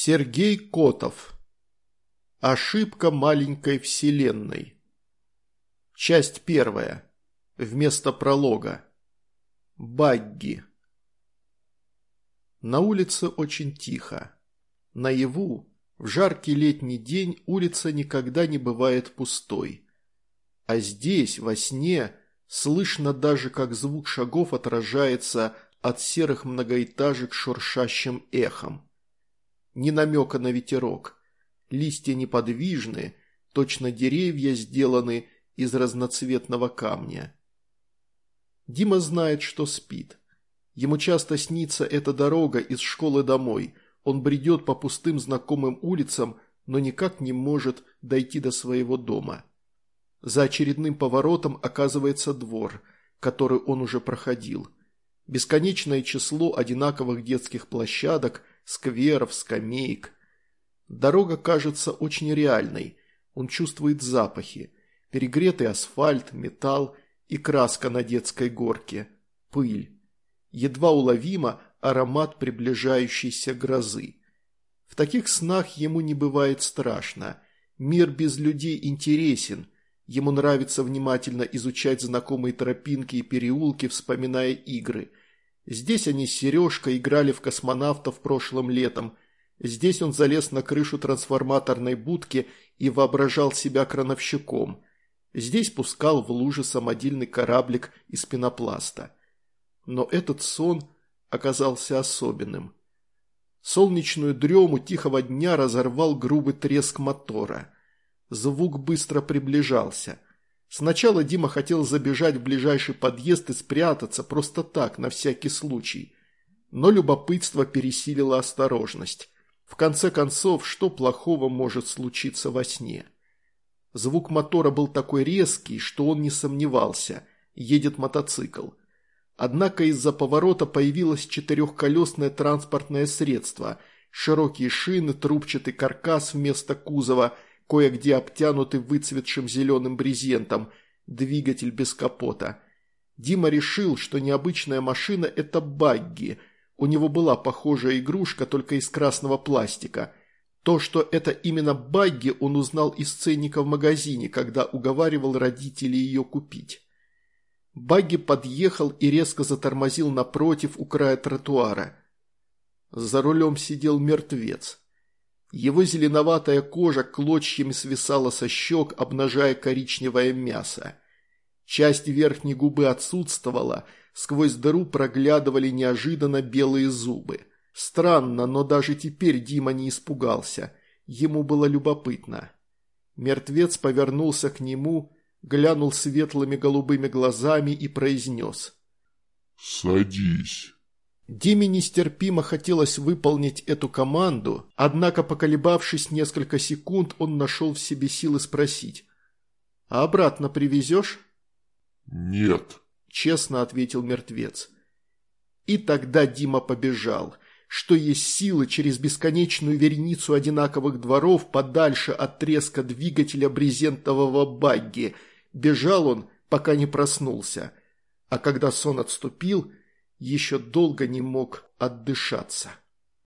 Сергей Котов. Ошибка маленькой вселенной. Часть первая. Вместо пролога. Багги. На улице очень тихо. Наяву, в жаркий летний день, улица никогда не бывает пустой. А здесь, во сне, слышно даже, как звук шагов отражается от серых многоэтажек шуршащим эхом ни намека на ветерок. Листья неподвижны, точно деревья сделаны из разноцветного камня. Дима знает, что спит. Ему часто снится эта дорога из школы домой. Он бредет по пустым знакомым улицам, но никак не может дойти до своего дома. За очередным поворотом оказывается двор, который он уже проходил. Бесконечное число одинаковых детских площадок – скверов, скамеек. Дорога кажется очень реальной. Он чувствует запахи. Перегретый асфальт, металл и краска на детской горке. Пыль. Едва уловимо аромат приближающейся грозы. В таких снах ему не бывает страшно. Мир без людей интересен. Ему нравится внимательно изучать знакомые тропинки и переулки, вспоминая игры – Здесь они с Сережкой играли в космонавтов прошлым летом. Здесь он залез на крышу трансформаторной будки и воображал себя крановщиком. Здесь пускал в лужи самодельный кораблик из пенопласта. Но этот сон оказался особенным. Солнечную дрему тихого дня разорвал грубый треск мотора. Звук быстро приближался – Сначала Дима хотел забежать в ближайший подъезд и спрятаться, просто так, на всякий случай. Но любопытство пересилило осторожность. В конце концов, что плохого может случиться во сне? Звук мотора был такой резкий, что он не сомневался. Едет мотоцикл. Однако из-за поворота появилось четырехколесное транспортное средство. Широкие шины, трубчатый каркас вместо кузова – кое-где обтянуты выцветшим зеленым брезентом, двигатель без капота. Дима решил, что необычная машина – это багги. У него была похожая игрушка, только из красного пластика. То, что это именно багги, он узнал из ценника в магазине, когда уговаривал родителей ее купить. Багги подъехал и резко затормозил напротив у края тротуара. За рулем сидел мертвец. Его зеленоватая кожа клочьями свисала со щек, обнажая коричневое мясо. Часть верхней губы отсутствовала, сквозь дыру проглядывали неожиданно белые зубы. Странно, но даже теперь Дима не испугался. Ему было любопытно. Мертвец повернулся к нему, глянул светлыми голубыми глазами и произнес. «Садись». Диме нестерпимо хотелось выполнить эту команду, однако, поколебавшись несколько секунд, он нашел в себе силы спросить. «А обратно привезешь?» «Нет», – честно ответил мертвец. И тогда Дима побежал. Что есть силы через бесконечную вереницу одинаковых дворов подальше от треска двигателя брезентового багги. Бежал он, пока не проснулся. А когда сон отступил – еще долго не мог отдышаться.